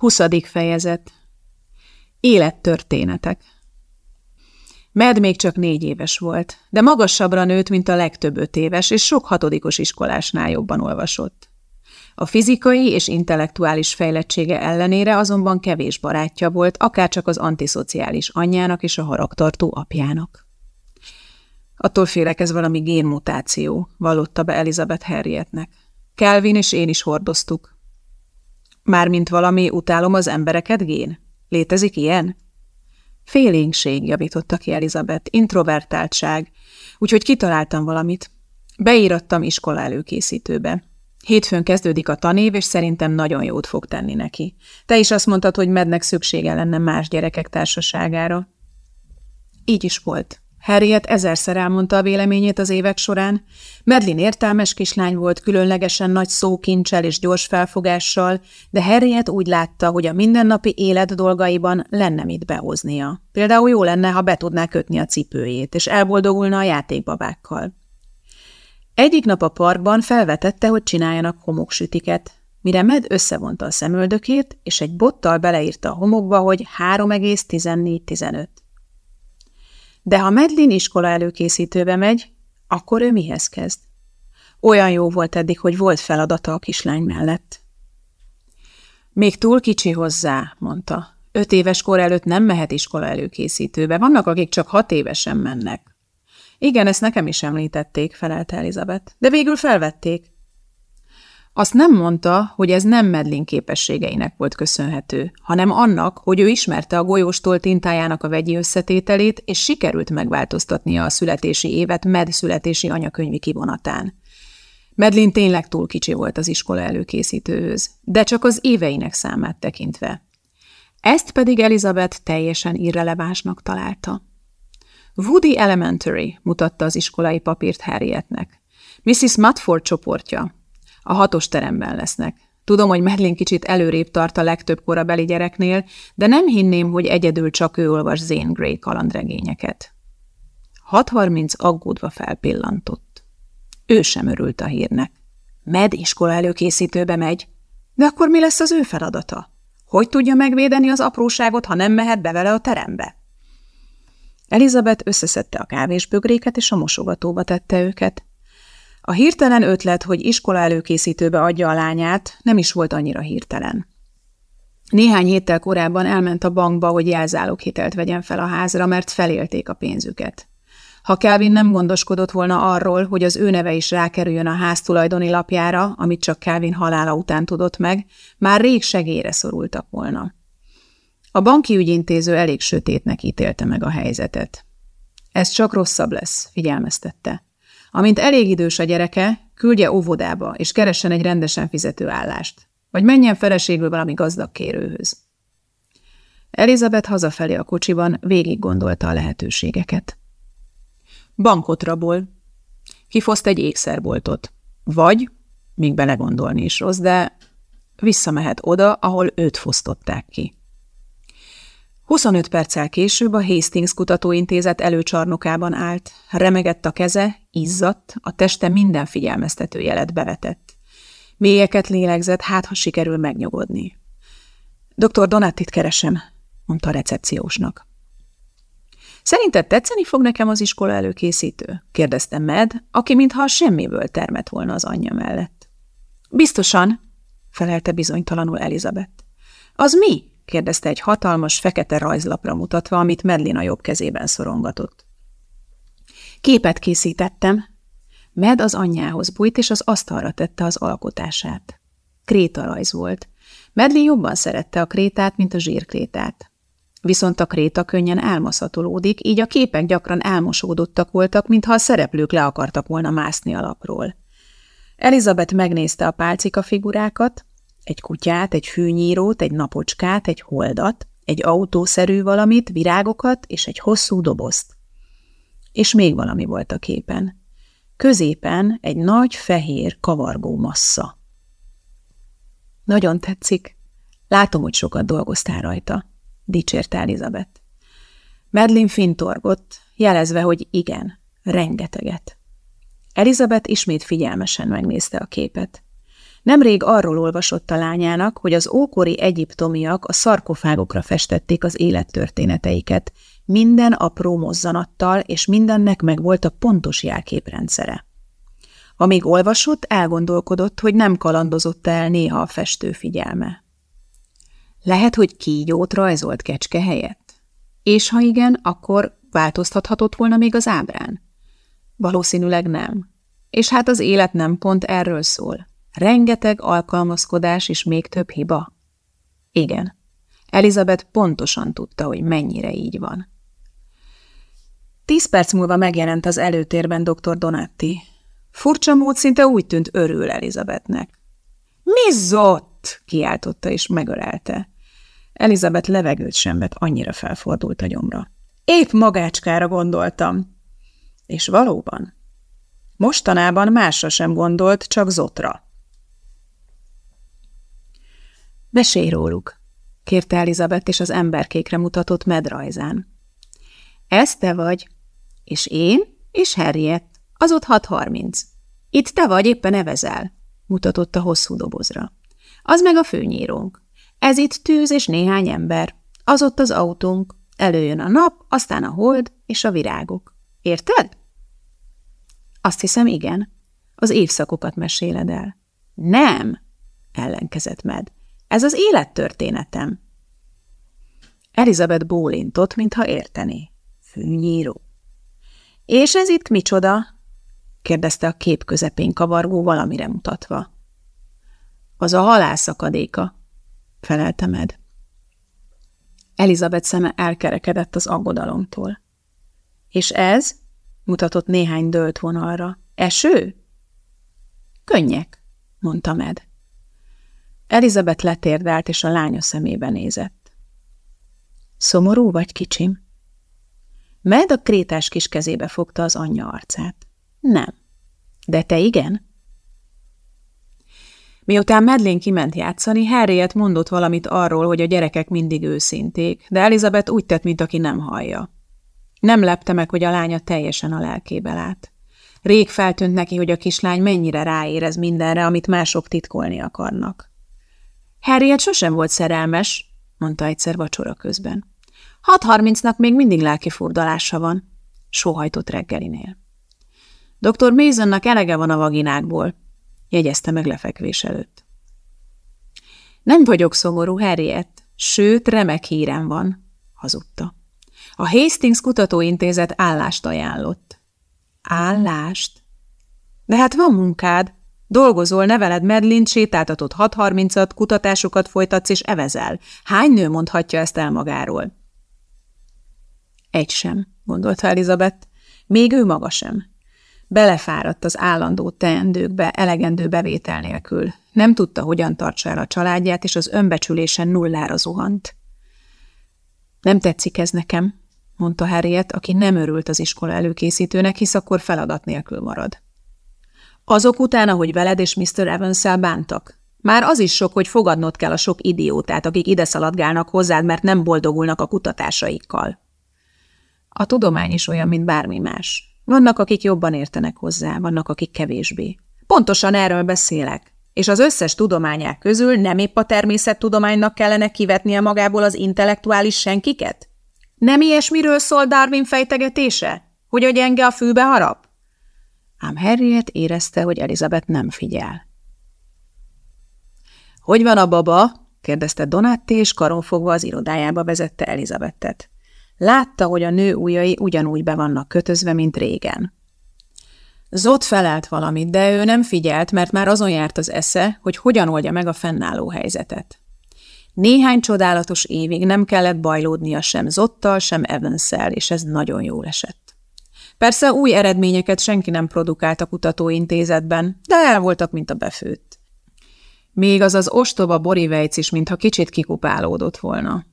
Huszadik fejezet Élettörténetek Med még csak négy éves volt, de magasabbra nőtt, mint a legtöbb öt éves, és sok hatodikos iskolásnál jobban olvasott. A fizikai és intellektuális fejlettsége ellenére azonban kevés barátja volt, akárcsak az antiszociális anyjának és a haragtartó apjának. Attól félek ez valami génmutáció, vallotta be Elizabeth Harrietnek. Kelvin és én is hordoztuk. Mármint valami utálom az embereket gén? Létezik ilyen? Félénkség, javította ki Elizabeth, introvertáltság, úgyhogy kitaláltam valamit. Beírattam iskola előkészítőbe. Hétfőn kezdődik a tanév, és szerintem nagyon jót fog tenni neki. Te is azt mondtad, hogy mednek szüksége lenne más gyerekek társaságára. Így is volt. Harriet ezerszer elmondta a véleményét az évek során. Medlin értelmes kislány volt, különlegesen nagy szókincsel és gyors felfogással, de Harriet úgy látta, hogy a mindennapi élet dolgaiban lenne mit behoznia. Például jó lenne, ha be tudná kötni a cipőjét, és elboldogulna a játékbabákkal. Egyik nap a parkban felvetette, hogy csináljanak homoksütiket, mire Med összevonta a szemöldökét, és egy bottal beleírta a homokba, hogy 3,1415. De ha Medlin iskola előkészítőbe megy, akkor ő mihez kezd? Olyan jó volt eddig, hogy volt feladata a kislány mellett. Még túl kicsi hozzá, mondta. Öt éves kor előtt nem mehet iskola előkészítőbe, vannak, akik csak hat évesen mennek. Igen, ezt nekem is említették, felelte Elizabeth, de végül felvették. Azt nem mondta, hogy ez nem Medlin képességeinek volt köszönhető, hanem annak, hogy ő ismerte a golyóstól tintájának a vegyi összetételét, és sikerült megváltoztatnia a születési évet Med születési anyakönyvi kivonatán. Medlin tényleg túl kicsi volt az iskola előkészítőhöz, de csak az éveinek számát tekintve. Ezt pedig Elizabeth teljesen irrelevánsnak találta. Woody Elementary mutatta az iskolai papírt Harrietnek. Mrs. Mudford csoportja, a hatos teremben lesznek. Tudom, hogy Medlin kicsit előrébb tart a legtöbb korabeli gyereknél, de nem hinném, hogy egyedül csak ő olvas Zane Grey kalandregényeket. 6.30 aggódva felpillantott. Ő sem örült a hírnek. Med iskola előkészítőbe megy. De akkor mi lesz az ő feladata? Hogy tudja megvédeni az apróságot, ha nem mehet be vele a terembe? Elizabeth összeszedte a kávésbögréket, és a mosogatóba tette őket. A hirtelen ötlet, hogy iskola előkészítőbe adja a lányát, nem is volt annyira hirtelen. Néhány héttel korábban elment a bankba, hogy jelzáloghitelt vegyen fel a házra, mert felélték a pénzüket. Ha Kelvin nem gondoskodott volna arról, hogy az ő neve is rákerüljön a ház tulajdoni lapjára, amit csak Kelvin halála után tudott meg, már rég segélyre szorultak volna. A banki ügyintéző elég sötétnek ítélte meg a helyzetet. Ez csak rosszabb lesz, figyelmeztette. Amint elég idős a gyereke, küldje óvodába, és keressen egy rendesen fizető állást. Vagy menjen feleségül valami gazdag kérőhöz. Elizabeth hazafelé a kocsiban végig gondolta a lehetőségeket. Bankot rabol. Kifoszt egy ékszerboltot. Vagy, még belegondolni is rossz, de visszamehet oda, ahol őt fosztották ki. 25 perccel később a Hastings Kutatóintézet előcsarnokában állt, remegett a keze, izzadt, a teste minden figyelmeztető jelet bevetett. Mélyeket lélegzett, hát ha sikerül megnyugodni. Dr. Donattit keresem, mondta a recepciósnak. Szerinted tetszeni fog nekem az iskola előkészítő? kérdezte Med, aki mintha semmiből termett volna az anyja mellett. Biztosan, felelte bizonytalanul Elizabeth. Az mi? Kérdezte egy hatalmas, fekete rajzlapra mutatva, amit Medlin a jobb kezében szorongatott. Képet készítettem. Med az anyjához bújt, és az asztalra tette az alkotását. Kréta rajz volt. Medlin jobban szerette a krétát, mint a zsírkrétát. Viszont a kréta könnyen elmaszatolódik, így a képek gyakran elmosódottak voltak, mintha a szereplők le akartak volna mászni a lapról. Elizabeth megnézte a pálcika figurákat, egy kutyát, egy fűnyírót, egy napocskát, egy holdat, egy autószerű valamit, virágokat és egy hosszú dobozt. És még valami volt a képen. Középen egy nagy, fehér, kavargó massza. Nagyon tetszik. Látom, hogy sokat dolgoztál rajta, dicsérte Elizabeth. Medlin fintorgott, jelezve, hogy igen, rengeteget. Elizabeth ismét figyelmesen megnézte a képet. Nemrég arról olvasott a lányának, hogy az ókori egyiptomiak a szarkofágokra festették az élettörténeteiket, minden apró mozzanattal, és mindennek meg volt a pontos jelképrendszere. Amíg olvasott, elgondolkodott, hogy nem kalandozott el néha a festő figyelme. Lehet, hogy kígyót rajzolt kecske helyett? És ha igen, akkor változtathatott volna még az ábrán? Valószínűleg nem. És hát az élet nem pont erről szól. Rengeteg alkalmazkodás és még több hiba. Igen. Elizabeth pontosan tudta, hogy mennyire így van. Tíz perc múlva megjelent az előtérben dr. Donatti. Furcsa mód szinte úgy tűnt örül Elizabethnek. – Mi zott? – kiáltotta és megölelte. Elizabeth levegőt sem vett, annyira felfordult a gyomra. Épp magácskára gondoltam. És valóban. Mostanában másra sem gondolt, csak Zotra. Mesélj róluk, kérte Elizabeth, és az emberkékre mutatott medrajzán. Ez te vagy, és én, és Harriet, az ott 6.30. Itt te vagy, éppen evezel, mutatott a hosszú dobozra. Az meg a főnyírónk. Ez itt tűz és néhány ember. Az ott az autónk. Előjön a nap, aztán a hold és a virágok. Érted? Azt hiszem, igen. Az évszakokat meséled el. Nem, ellenkezett Med. Ez az élettörténetem. Elizabeth bólintott, mintha értené. Fűnyíró. És ez itt micsoda? kérdezte a kép közepén kavargó valamire mutatva. Az a halászakadéka, felelte Med. Elizabeth szeme elkerekedett az aggodalomtól. És ez? mutatott néhány dölt vonalra. Eső? Könnyek, mondta Med. Elizabeth letérdelt, és a lánya szemébe nézett. Szomorú vagy, kicsim? Med a krétás kis kezébe fogta az anyja arcát. Nem. De te igen? Miután Medlén kiment játszani, Harriet mondott valamit arról, hogy a gyerekek mindig őszinték, de Elizabeth úgy tett, mint aki nem hallja. Nem lepte meg, hogy a lánya teljesen a lelkébe lát. Rég feltűnt neki, hogy a kislány mennyire ráérez mindenre, amit mások titkolni akarnak. Harriet sosem volt szerelmes, mondta egyszer vacsora közben. Hat harmincnak még mindig lelki van, sóhajtott reggelinél. Dr. Masonnak elege van a vaginákból, jegyezte meg lefekvés előtt. Nem vagyok szomorú, Harriet, sőt, remek hírem van, hazudta. A Hastings Kutatóintézet állást ajánlott. Állást? De hát van munkád. Dolgozol, neveled Medlint, sétáltatod 6.30-at, kutatásokat folytatsz és evezel. Hány nő mondhatja ezt el magáról? Egy sem, gondolta Elizabeth. Még ő maga sem. Belefáradt az állandó teendőkbe, elegendő bevétel nélkül. Nem tudta, hogyan tartsa el a családját, és az önbecsülésen nullára zuhant. Nem tetszik ez nekem, mondta Harriet, aki nem örült az iskola előkészítőnek, hisz akkor feladat nélkül marad. Azok után, ahogy veled és Mr. evans bántak. Már az is sok, hogy fogadnod kell a sok idiótát, akik ide szaladgálnak hozzád, mert nem boldogulnak a kutatásaikkal. A tudomány is olyan, mint bármi más. Vannak, akik jobban értenek hozzá, vannak, akik kevésbé. Pontosan erről beszélek. És az összes tudományák közül nem épp a természettudománynak kellene kivetnie magából az intellektuális senkiket? Nem ilyesmiről szól Darwin fejtegetése? Hogy a gyenge a fűbe harap? Ám Harriet érezte, hogy Elizabeth nem figyel. – Hogy van a baba? – kérdezte Donatti, és karonfogva az irodájába vezette Elizabethet. Látta, hogy a nő ujjai ugyanúgy be vannak kötözve, mint régen. Zott felelt valamit, de ő nem figyelt, mert már azon járt az esze, hogy hogyan oldja meg a fennálló helyzetet. Néhány csodálatos évig nem kellett bajlódnia sem Zottal, sem evans és ez nagyon jól esett. Persze új eredményeket senki nem produkált a kutatóintézetben, de el voltak, mint a befőtt. Még az az ostoba borivejc is, mintha kicsit kikupálódott volna.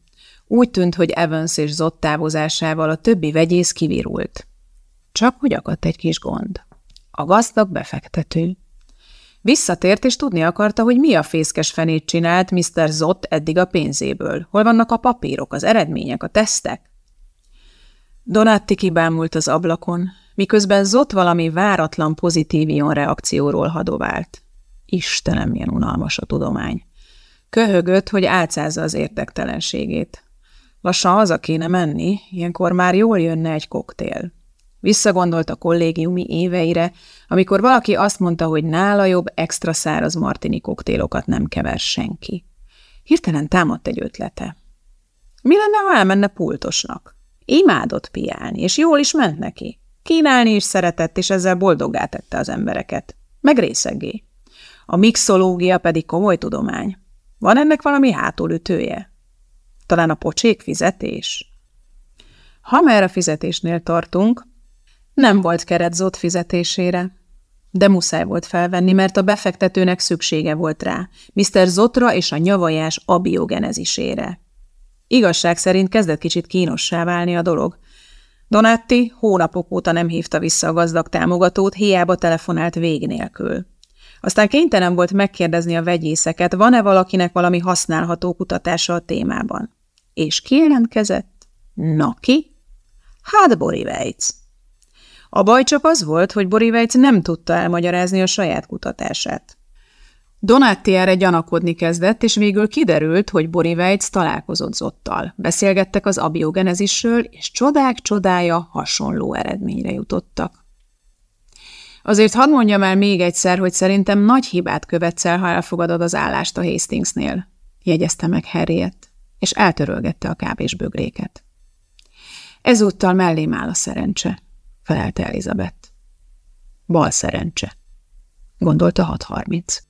Úgy tűnt, hogy Evans és Zott távozásával a többi vegyész kivirult. Csak hogy akadt egy kis gond. A gazdag befektető. Visszatért, és tudni akarta, hogy mi a fészkes fenét csinált Mr. Zott eddig a pénzéből. Hol vannak a papírok, az eredmények, a tesztek? Donatti kibámult az ablakon, miközben Zott valami váratlan pozitívion reakcióról hadovált. Istenem, milyen unalmas a tudomány. Köhögött, hogy álcázza az értektelenségét. Lassan haza kéne menni, ilyenkor már jól jönne egy koktél. Visszagondolt a kollégiumi éveire, amikor valaki azt mondta, hogy nála jobb extra száraz martini koktélokat nem kever senki. Hirtelen támadt egy ötlete. Mi lenne, ha elmenne pultosnak? Imádott piálni, és jól is ment neki. Kínálni is szeretett, és ezzel boldoggá tette az embereket. Meg részegé. A mixológia pedig komoly tudomány. Van ennek valami hátulütője? Talán a pocsék fizetés? Ha már a fizetésnél tartunk, nem volt keret Zott fizetésére. De muszáj volt felvenni, mert a befektetőnek szüksége volt rá, Mr. Zotra és a nyavajás abiogenezisére. Igazság szerint kezdett kicsit kínossá válni a dolog. Donatti hónapok óta nem hívta vissza a gazdag támogatót, hiába telefonált vég nélkül. Aztán kénytelen volt megkérdezni a vegyészeket, van-e valakinek valami használható kutatása a témában. És ki jelentkezett? Na ki? Hát Bori Vejc. A baj csak az volt, hogy Bori Vejc nem tudta elmagyarázni a saját kutatását. Donatti erre gyanakodni kezdett, és végül kiderült, hogy Bori Vejc találkozott Zottal. Beszélgettek az abiogenezisről, és csodák csodája hasonló eredményre jutottak. Azért hadd mondjam el még egyszer, hogy szerintem nagy hibát követsz el, ha elfogadod az állást a Hastingsnél, jegyezte meg Harriet, és eltörölgette a kábés bögréket. Ezúttal mellém áll a szerencse, felelte Elizabeth. Bal szerencse, gondolta 630.